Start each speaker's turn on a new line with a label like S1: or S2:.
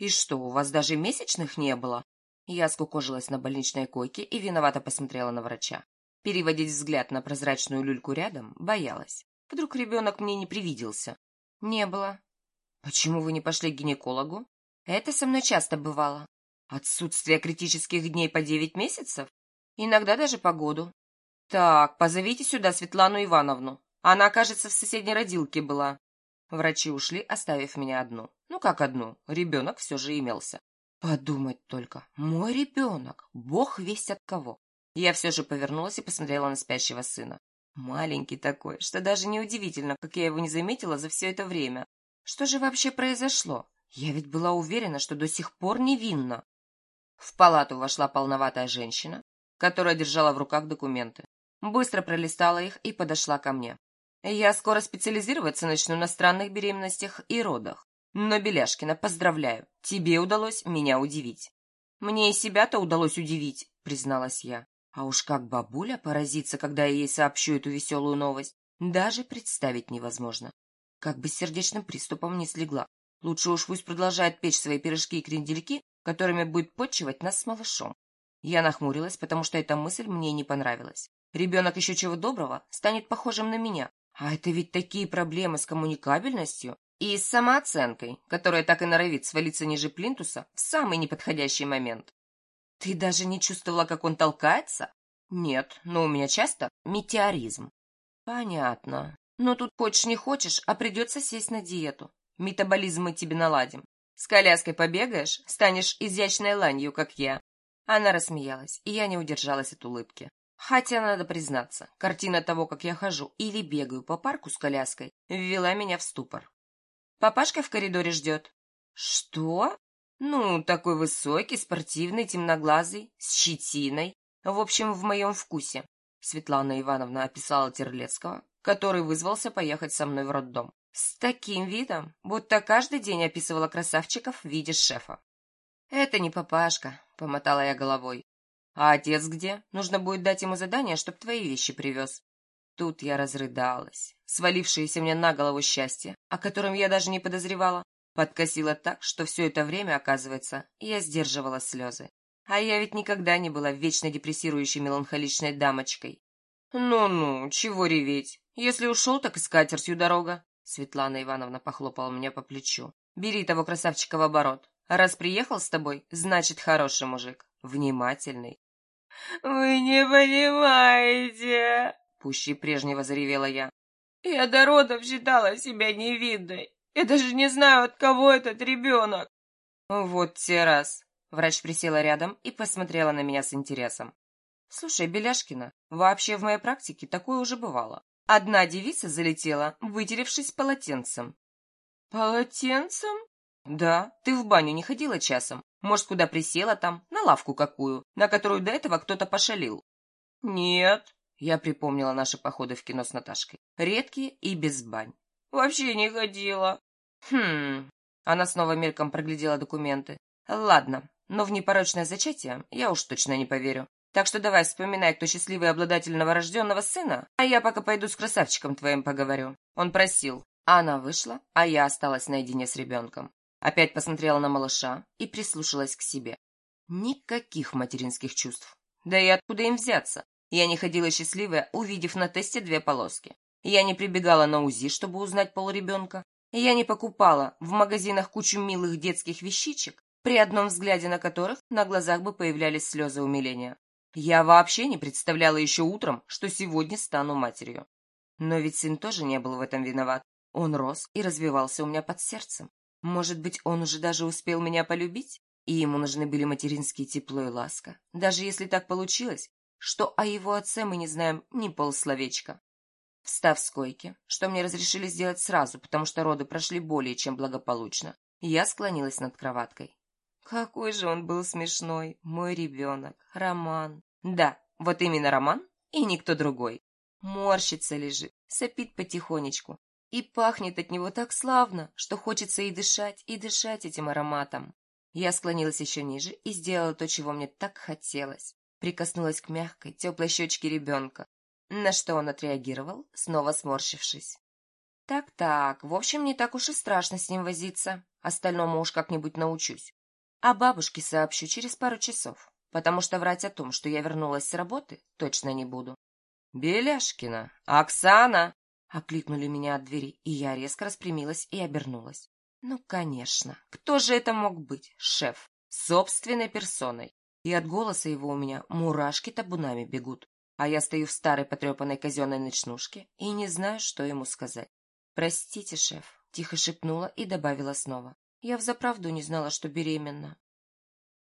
S1: И что, у вас даже месячных не было? Я скукожилась на больничной койке и виновато посмотрела на врача. Переводить взгляд на прозрачную люльку рядом боялась. Вдруг ребенок мне не привиделся. Не было. Почему вы не пошли к гинекологу? Это со мной часто бывало. Отсутствие критических дней по девять месяцев? Иногда даже по году. Так, позовите сюда Светлану Ивановну. Она, кажется, в соседней родилке была. Врачи ушли, оставив меня одну. Ну как одну? Ребенок все же имелся. Подумать только. Мой ребенок. Бог весть от кого. Я все же повернулась и посмотрела на спящего сына. Маленький такой, что даже неудивительно, как я его не заметила за все это время. Что же вообще произошло? Я ведь была уверена, что до сих пор невинна. В палату вошла полноватая женщина, которая держала в руках документы. Быстро пролистала их и подошла ко мне. Я скоро специализироваться начну на странных беременностях и родах. Но, Беляшкина, поздравляю, тебе удалось меня удивить. Мне и себя-то удалось удивить, призналась я. А уж как бабуля поразится, когда я ей сообщу эту веселую новость, даже представить невозможно. Как бы сердечным приступом не слегла. Лучше уж пусть продолжает печь свои пирожки и крендельки, которыми будет подчивать нас с малышом. Я нахмурилась, потому что эта мысль мне не понравилась. Ребенок еще чего доброго станет похожим на меня. А это ведь такие проблемы с коммуникабельностью и с самооценкой, которая так и норовит свалиться ниже плинтуса в самый неподходящий момент. Ты даже не чувствовала, как он толкается? Нет, но у меня часто метеоризм. Понятно. Но тут хочешь не хочешь, а придется сесть на диету. Метаболизм мы тебе наладим. С коляской побегаешь, станешь изящной ланью, как я. Она рассмеялась, и я не удержалась от улыбки. Хотя, надо признаться, картина того, как я хожу или бегаю по парку с коляской, ввела меня в ступор. Папашка в коридоре ждет. Что? Ну, такой высокий, спортивный, темноглазый, с щетиной. В общем, в моем вкусе. Светлана Ивановна описала Терлецкого, который вызвался поехать со мной в роддом. С таким видом, будто каждый день описывала красавчиков в виде шефа. «Это не папашка», — помотала я головой. «А отец где? Нужно будет дать ему задание, чтоб твои вещи привез». Тут я разрыдалась. Свалившееся мне на голову счастье, о котором я даже не подозревала, подкосило так, что все это время, оказывается, я сдерживала слезы. А я ведь никогда не была вечно депрессирующей меланхоличной дамочкой. «Ну-ну, чего реветь? Если ушел, так и скатертью дорога». Светлана Ивановна похлопала меня по плечу. «Бери того красавчика в оборот. Раз приехал с тобой, значит, хороший мужик. Внимательный.
S2: «Вы не понимаете!»
S1: Пуще прежнего заревела я.
S2: «Я до родов считала себя невидной. Я даже не знаю, от кого этот ребенок».
S1: «Вот те раз». Врач присела рядом и посмотрела на меня с интересом. «Слушай, Беляшкина, вообще в моей практике такое уже бывало. Одна девица залетела, вытеревшись полотенцем».
S2: «Полотенцем?»
S1: «Да, ты в баню не ходила часом? Может, куда присела там, на лавку какую, на которую до этого кто-то пошалил?»
S2: «Нет», —
S1: я припомнила наши походы в кино с Наташкой. Редкие и без бань.
S2: «Вообще не ходила».
S1: «Хм...» Она снова мельком проглядела документы. «Ладно, но в непорочное зачатие я уж точно не поверю. Так что давай вспоминай, кто счастливый обладатель новорожденного сына, а я пока пойду с красавчиком твоим поговорю. Он просил». Она вышла, а я осталась наедине с ребенком. Опять посмотрела на малыша и прислушалась к себе. Никаких материнских чувств. Да и откуда им взяться? Я не ходила счастливая, увидев на тесте две полоски. Я не прибегала на УЗИ, чтобы узнать пол ребенка. Я не покупала в магазинах кучу милых детских вещичек, при одном взгляде на которых на глазах бы появлялись слезы умиления. Я вообще не представляла еще утром, что сегодня стану матерью. Но ведь сын тоже не был в этом виноват. Он рос и развивался у меня под сердцем. Может быть, он уже даже успел меня полюбить, и ему нужны были материнские тепло и ласка, даже если так получилось, что о его отце мы не знаем ни полсловечка. Встав с койки, что мне разрешили сделать сразу, потому что роды прошли более чем благополучно, я склонилась над кроваткой. Какой же он был смешной, мой ребенок, Роман. Да, вот именно Роман и никто другой. Морщится лежит, сопит потихонечку, и пахнет от него так славно, что хочется и дышать, и дышать этим ароматом. Я склонилась еще ниже и сделала то, чего мне так хотелось. Прикоснулась к мягкой, теплой щечке ребенка, на что он отреагировал, снова сморщившись. Так-так, в общем, не так уж и страшно с ним возиться. Остальному уж как-нибудь научусь. А бабушке сообщу через пару часов, потому что врать о том, что я вернулась с работы, точно не буду. «Беляшкина! Оксана!» Окликнули меня от двери, и я резко распрямилась и обернулась. Ну, конечно. Кто же это мог быть? Шеф. Собственной персоной. И от голоса его у меня мурашки табунами бегут. А я стою в старой потрепанной казенной ночнушке и не знаю, что ему сказать. «Простите, шеф», — тихо шепнула и добавила снова. «Я взаправду не знала, что беременна.